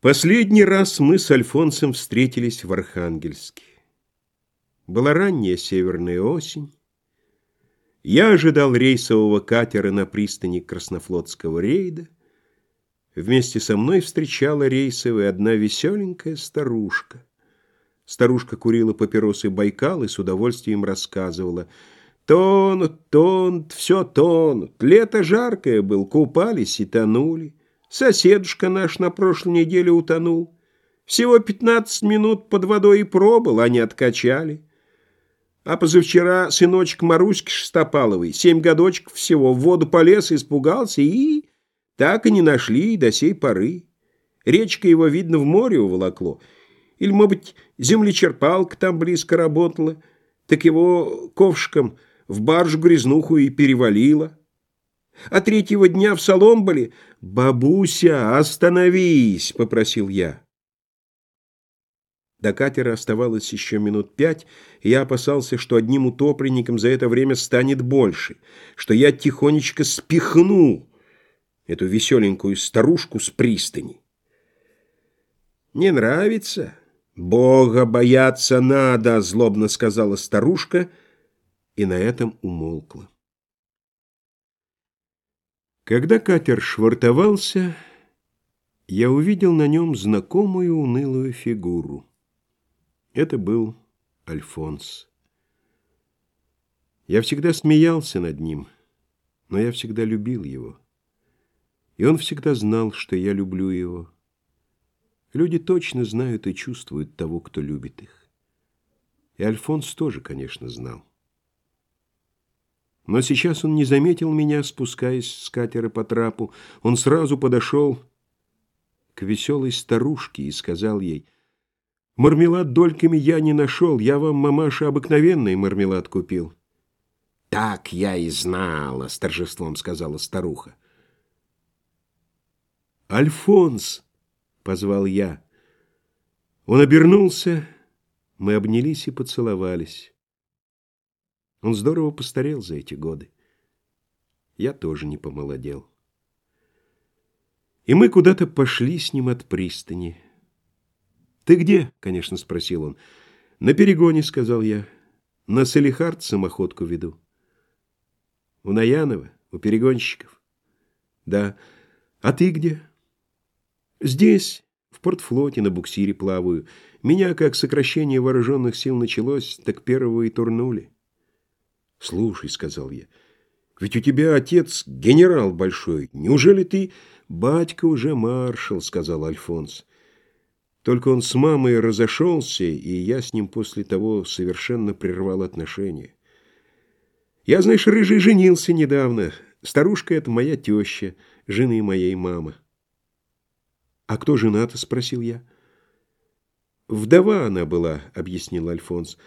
Последний раз мы с Альфонсом встретились в Архангельске. Была ранняя северная осень. Я ожидал рейсового катера на пристани Краснофлотского рейда. Вместе со мной встречала рейсовая одна веселенькая старушка. Старушка курила папиросы Байкал и с удовольствием рассказывала. Тонут, тонут, все тонут. Лето жаркое был, купались и тонули. Соседушка наш на прошлой неделе утонул. Всего пятнадцать минут под водой и пробыл, они откачали. А позавчера сыночек Маруськи Шестопаловой, семь годочков всего, в воду полез, испугался и... Так и не нашли до сей поры. Речка его, видно, в море уволокло. Или, может быть, землечерпалка там близко работала, так его ковшиком в баржу грязнуху и перевалило. А третьего дня в Соломболе «Бабуся, остановись!» — попросил я. До катера оставалось еще минут пять, и я опасался, что одним утопленником за это время станет больше, что я тихонечко спихну эту веселенькую старушку с пристани. «Не нравится? Бога бояться надо!» — злобно сказала старушка, и на этом умолкла. Когда катер швартовался, я увидел на нем знакомую унылую фигуру. Это был Альфонс. Я всегда смеялся над ним, но я всегда любил его. И он всегда знал, что я люблю его. Люди точно знают и чувствуют того, кто любит их. И Альфонс тоже, конечно, знал. Но сейчас он не заметил меня, спускаясь с катера по трапу. Он сразу подошел к веселой старушке и сказал ей, «Мармелад дольками я не нашел, я вам, мамаша, обыкновенный мармелад купил». «Так я и знала», — с торжеством сказала старуха. «Альфонс!» — позвал я. Он обернулся, мы обнялись и поцеловались. Он здорово постарел за эти годы. Я тоже не помолодел. И мы куда-то пошли с ним от пристани. «Ты где?» — конечно, спросил он. «На перегоне», — сказал я. «На Салихард самоходку веду». «У Наянова? У перегонщиков?» «Да. А ты где?» «Здесь, в портфлоте, на буксире плаваю. Меня, как сокращение вооруженных сил началось, так первого и турнули». «Слушай», — сказал я, — «ведь у тебя отец генерал большой. Неужели ты...» «Батька уже маршал», — сказал Альфонс. «Только он с мамой разошелся, и я с ним после того совершенно прервал отношения. Я, знаешь, рыжий женился недавно. Старушка — это моя теща, жены моей мамы». «А кто жена-то?» — спросил я. «Вдова она была», — объяснил Альфонс.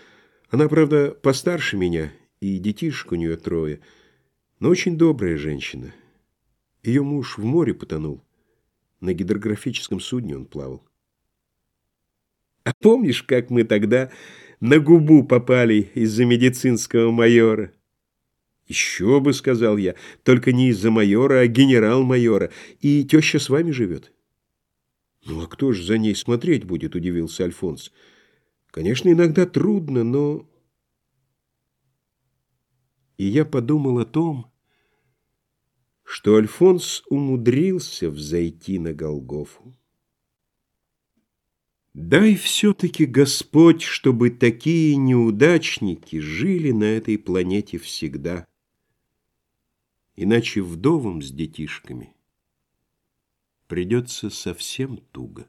«Она, правда, постарше меня» и детишек у нее трое, но очень добрая женщина. Ее муж в море потонул. На гидрографическом судне он плавал. А помнишь, как мы тогда на губу попали из-за медицинского майора? Еще бы, сказал я, только не из-за майора, а генерал-майора. И теща с вами живет. Ну, а кто же за ней смотреть будет, удивился Альфонс. Конечно, иногда трудно, но и я подумал о том, что Альфонс умудрился взойти на Голгофу. Дай все-таки, Господь, чтобы такие неудачники жили на этой планете всегда, иначе вдовам с детишками придется совсем туго.